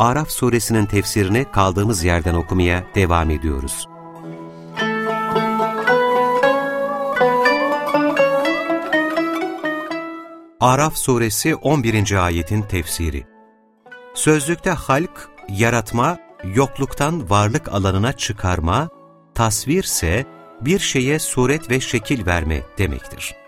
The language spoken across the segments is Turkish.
Araf suresinin tefsirini kaldığımız yerden okumaya devam ediyoruz. Araf suresi 11. ayetin tefsiri Sözlükte halk, yaratma, yokluktan varlık alanına çıkarma, tasvirse bir şeye suret ve şekil verme demektir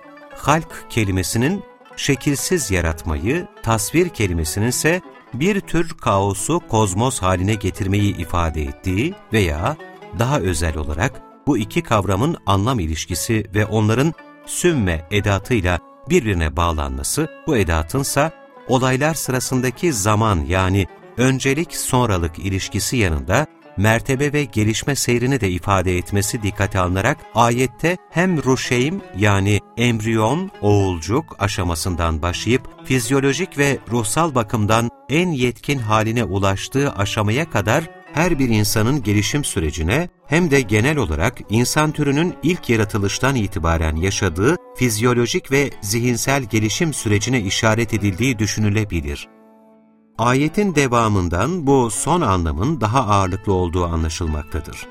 halk kelimesinin şekilsiz yaratmayı, tasvir kelimesinin ise bir tür kaosu kozmos haline getirmeyi ifade ettiği veya daha özel olarak bu iki kavramın anlam ilişkisi ve onların sümme edatıyla birbirine bağlanması, bu edatınsa olaylar sırasındaki zaman yani öncelik sonralık ilişkisi yanında mertebe ve gelişme seyrini de ifade etmesi dikkate alınarak ayette hem ruşeym yani embriyon, oğulcuk aşamasından başlayıp fizyolojik ve ruhsal bakımdan en yetkin haline ulaştığı aşamaya kadar her bir insanın gelişim sürecine hem de genel olarak insan türünün ilk yaratılıştan itibaren yaşadığı fizyolojik ve zihinsel gelişim sürecine işaret edildiği düşünülebilir. Ayetin devamından bu son anlamın daha ağırlıklı olduğu anlaşılmaktadır.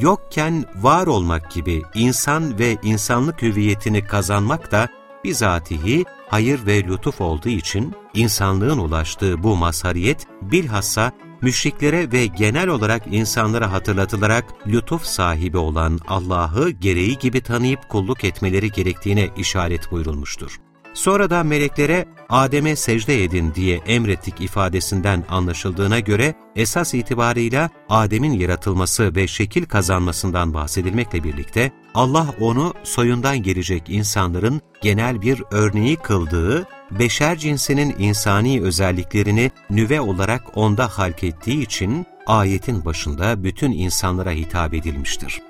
Yokken var olmak gibi insan ve insanlık hüviyetini kazanmak da bizatihi hayır ve lütuf olduğu için insanlığın ulaştığı bu mazhariyet bilhassa müşriklere ve genel olarak insanlara hatırlatılarak lütuf sahibi olan Allah'ı gereği gibi tanıyıp kulluk etmeleri gerektiğine işaret buyurulmuştur. Sonra da meleklere Adem'e secde edin diye emrettik ifadesinden anlaşıldığına göre esas itibarıyla Adem'in yaratılması ve şekil kazanmasından bahsedilmekle birlikte Allah onu soyundan gelecek insanların genel bir örneği kıldığı, beşer cinsinin insani özelliklerini nüve olarak onda halk ettiği için ayetin başında bütün insanlara hitap edilmiştir.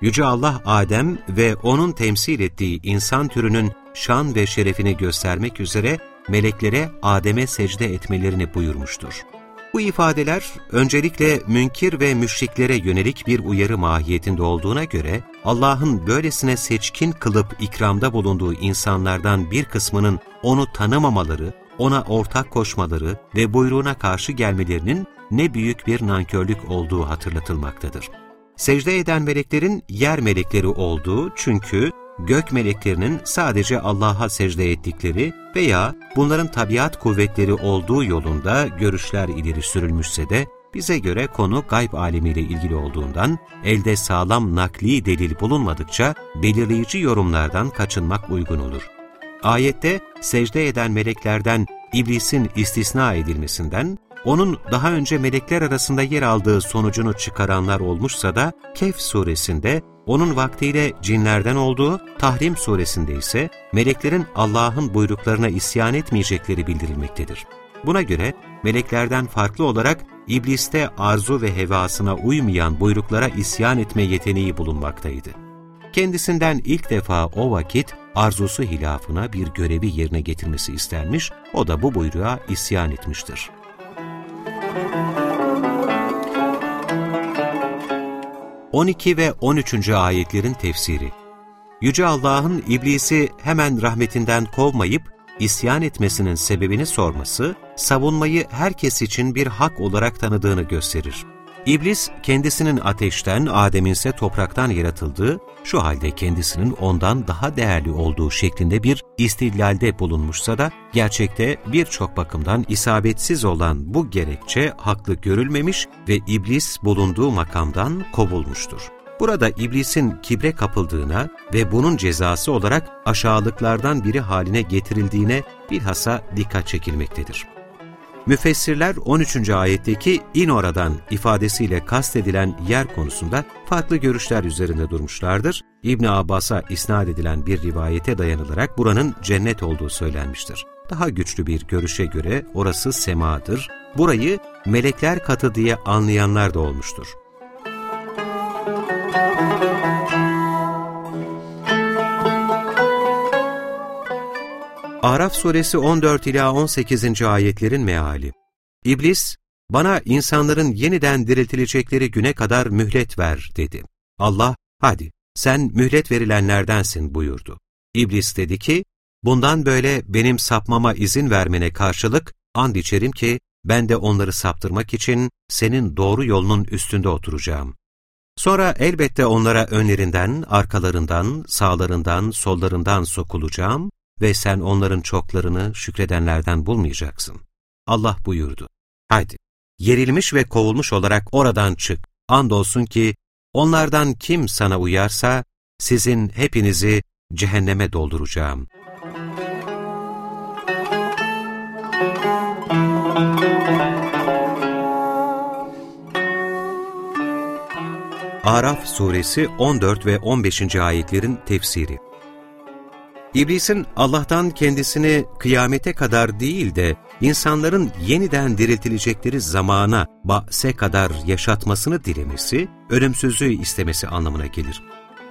Yüce Allah Adem ve onun temsil ettiği insan türünün şan ve şerefini göstermek üzere meleklere Adem'e secde etmelerini buyurmuştur. Bu ifadeler öncelikle münkir ve müşriklere yönelik bir uyarı mahiyetinde olduğuna göre Allah'ın böylesine seçkin kılıp ikramda bulunduğu insanlardan bir kısmının onu tanımamaları, ona ortak koşmaları ve buyruğuna karşı gelmelerinin ne büyük bir nankörlük olduğu hatırlatılmaktadır. Secde eden meleklerin yer melekleri olduğu çünkü gök meleklerinin sadece Allah'a secde ettikleri veya bunların tabiat kuvvetleri olduğu yolunda görüşler ileri sürülmüşse de bize göre konu gayb alemiyle ilgili olduğundan elde sağlam nakli delil bulunmadıkça belirleyici yorumlardan kaçınmak uygun olur. Ayette secde eden meleklerden iblisin istisna edilmesinden, onun daha önce melekler arasında yer aldığı sonucunu çıkaranlar olmuşsa da Kehf suresinde onun vaktiyle cinlerden olduğu, Tahrim suresinde ise meleklerin Allah'ın buyruklarına isyan etmeyecekleri bildirilmektedir. Buna göre meleklerden farklı olarak ibliste arzu ve hevasına uymayan buyruklara isyan etme yeteneği bulunmaktaydı. Kendisinden ilk defa o vakit arzusu hilafına bir görevi yerine getirmesi istenmiş, o da bu buyruğa isyan etmiştir. 12 ve 13. ayetlerin tefsiri Yüce Allah'ın iblisi hemen rahmetinden kovmayıp isyan etmesinin sebebini sorması, savunmayı herkes için bir hak olarak tanıdığını gösterir. İblis kendisinin ateşten, Adem'in ise topraktan yaratıldığı, şu halde kendisinin ondan daha değerli olduğu şeklinde bir istidlalde bulunmuşsa da, gerçekte birçok bakımdan isabetsiz olan bu gerekçe haklı görülmemiş ve iblis bulunduğu makamdan kovulmuştur. Burada iblisin kibre kapıldığına ve bunun cezası olarak aşağılıklardan biri haline getirildiğine bilhassa dikkat çekilmektedir. Müfessirler 13. ayetteki in oradan ifadesiyle kastedilen yer konusunda farklı görüşler üzerinde durmuşlardır. İbn Abbas'a isnat edilen bir rivayete dayanılarak buranın cennet olduğu söylenmiştir. Daha güçlü bir görüşe göre orası semadır. Burayı melekler katı diye anlayanlar da olmuştur. Araf suresi 14 ila 18. ayetlerin meali. İblis, bana insanların yeniden diriltilecekleri güne kadar mühlet ver dedi. Allah, hadi sen mühlet verilenlerdensin buyurdu. İblis dedi ki, bundan böyle benim sapmama izin vermene karşılık and içerim ki ben de onları saptırmak için senin doğru yolunun üstünde oturacağım. Sonra elbette onlara önlerinden, arkalarından, sağlarından, sollarından sokulacağım ve sen onların çoklarını şükredenlerden bulmayacaksın. Allah buyurdu. Haydi, yerilmiş ve kovulmuş olarak oradan çık. Andolsun ki onlardan kim sana uyarsa sizin hepinizi cehenneme dolduracağım. Araf suresi 14 ve 15. ayetlerin tefsiri İblisin Allah'tan kendisini kıyamete kadar değil de insanların yeniden diriltilecekleri zamana, ba'se kadar yaşatmasını dilemesi, ölümsüzlüğü istemesi anlamına gelir.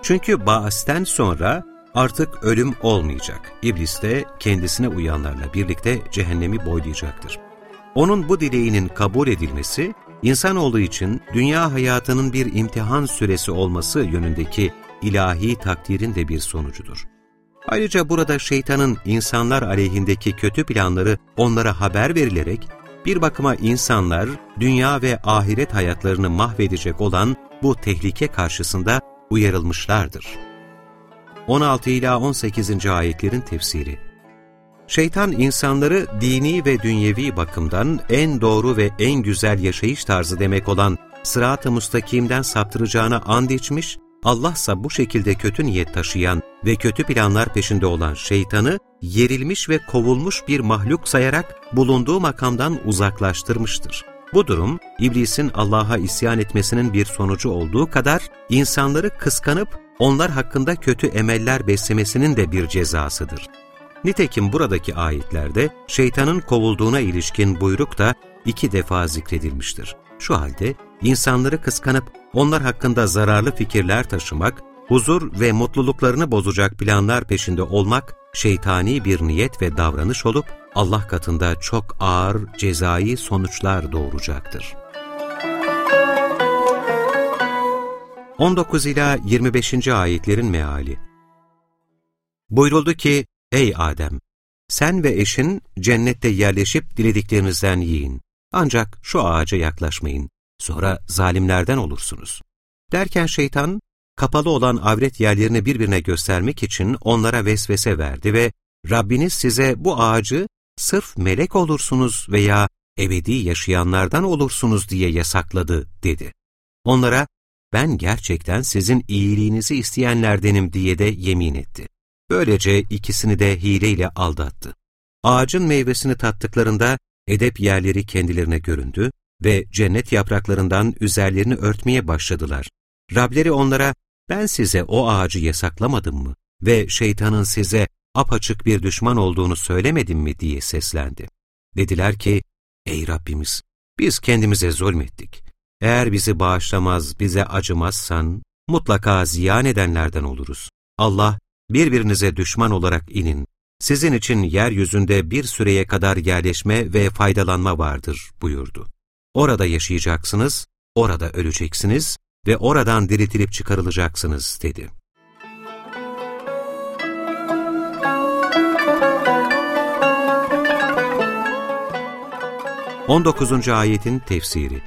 Çünkü ba'sten sonra artık ölüm olmayacak. İblis de kendisine uyanlarla birlikte cehennemi boylayacaktır. Onun bu dileğinin kabul edilmesi, insanoğlu için dünya hayatının bir imtihan süresi olması yönündeki ilahi takdirin de bir sonucudur. Ayrıca burada şeytanın insanlar aleyhindeki kötü planları onlara haber verilerek, bir bakıma insanlar dünya ve ahiret hayatlarını mahvedecek olan bu tehlike karşısında uyarılmışlardır. 16 ila 18. ayetlerin tefsiri Şeytan insanları dini ve dünyevi bakımdan en doğru ve en güzel yaşayış tarzı demek olan sırat-ı mustakimden saptıracağına and içmiş Allahsa bu şekilde kötü niyet taşıyan ve kötü planlar peşinde olan şeytanı yerilmiş ve kovulmuş bir mahluk sayarak bulunduğu makamdan uzaklaştırmıştır. Bu durum, iblisin Allah'a isyan etmesinin bir sonucu olduğu kadar, insanları kıskanıp onlar hakkında kötü emeller beslemesinin de bir cezasıdır. Nitekim buradaki ayetlerde şeytanın kovulduğuna ilişkin buyruk da iki defa zikredilmiştir. Şu halde insanları kıskanıp onlar hakkında zararlı fikirler taşımak, huzur ve mutluluklarını bozacak planlar peşinde olmak şeytani bir niyet ve davranış olup Allah katında çok ağır cezai sonuçlar doğuracaktır. 19 ila 25. ayetlerin meali. Buyuruldu ki, ey Adem, sen ve eşin cennette yerleşip dilediklerinizden yiyin. Ancak şu ağaca yaklaşmayın. Sonra zalimlerden olursunuz. Derken şeytan, kapalı olan avret yerlerini birbirine göstermek için onlara vesvese verdi ve Rabbiniz size bu ağacı sırf melek olursunuz veya ebedi yaşayanlardan olursunuz diye yasakladı dedi. Onlara ben gerçekten sizin iyiliğinizi isteyenlerdenim diye de yemin etti. Böylece ikisini de hileyle aldattı. Ağacın meyvesini tattıklarında edep yerleri kendilerine göründü ve cennet yapraklarından üzerlerini örtmeye başladılar. Rableri onlara, ben size o ağacı yasaklamadım mı ve şeytanın size apaçık bir düşman olduğunu söylemedim mi diye seslendi. Dediler ki, ey Rabbimiz, biz kendimize zulmettik. Eğer bizi bağışlamaz, bize acımazsan, mutlaka ziyan edenlerden oluruz. Allah, birbirinize düşman olarak inin. Sizin için yeryüzünde bir süreye kadar yerleşme ve faydalanma vardır buyurdu. Orada yaşayacaksınız, orada öleceksiniz ve oradan diriltilip çıkarılacaksınız dedi. On dokuzuncu ayetin tefsiri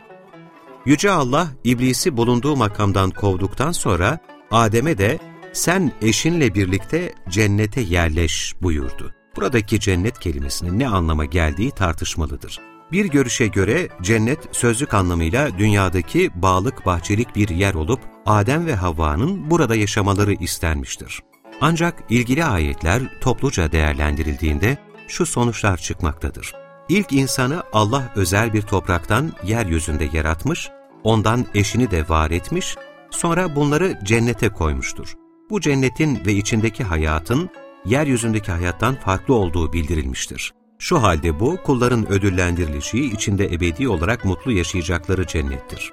Yüce Allah, iblisi bulunduğu makamdan kovduktan sonra, Adem'e de sen eşinle birlikte cennete yerleş buyurdu. Buradaki cennet kelimesinin ne anlama geldiği tartışmalıdır. Bir görüşe göre cennet sözlük anlamıyla dünyadaki bağlık bahçelik bir yer olup Adem ve Havva'nın burada yaşamaları istenmiştir. Ancak ilgili ayetler topluca değerlendirildiğinde şu sonuçlar çıkmaktadır. İlk insanı Allah özel bir topraktan yeryüzünde yaratmış, ondan eşini de var etmiş, sonra bunları cennete koymuştur. Bu cennetin ve içindeki hayatın, yeryüzündeki hayattan farklı olduğu bildirilmiştir. Şu halde bu, kulların ödüllendirileceği, içinde ebedi olarak mutlu yaşayacakları cennettir.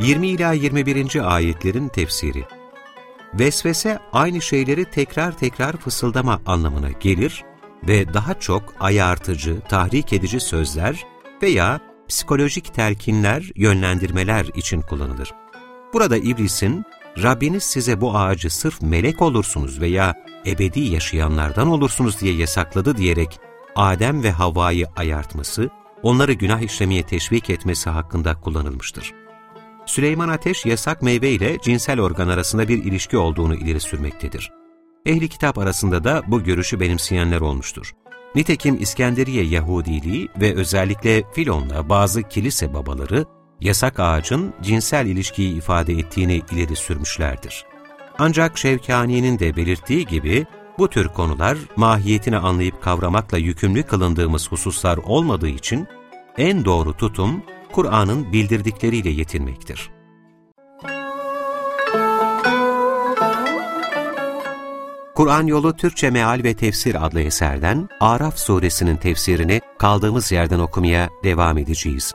...20 ila 21. ayetlerin tefsiri Vesvese aynı şeyleri tekrar tekrar fısıldama anlamına gelir ve daha çok ayartıcı, tahrik edici sözler veya psikolojik telkinler, yönlendirmeler için kullanılır. Burada iblisin, Rabbiniz size bu ağacı sırf melek olursunuz veya ebedi yaşayanlardan olursunuz diye yasakladı diyerek Adem ve Havva'yı ayartması, onları günah işlemeye teşvik etmesi hakkında kullanılmıştır. Süleyman Ateş yasak meyve ile cinsel organ arasında bir ilişki olduğunu ileri sürmektedir. Ehli kitap arasında da bu görüşü benimseyenler olmuştur. Nitekim İskenderiye Yahudiliği ve özellikle Filon'la bazı kilise babaları, yasak ağacın cinsel ilişkiyi ifade ettiğini ileri sürmüşlerdir. Ancak Şevkani'nin de belirttiği gibi, bu tür konular mahiyetini anlayıp kavramakla yükümlü kılındığımız hususlar olmadığı için, en doğru tutum, Kur'an'ın bildirdikleriyle yetinmektir. Kur'an Yolu Türkçe Meal ve Tefsir adlı eserden Araf suresinin tefsirini kaldığımız yerden okumaya devam edeceğiz.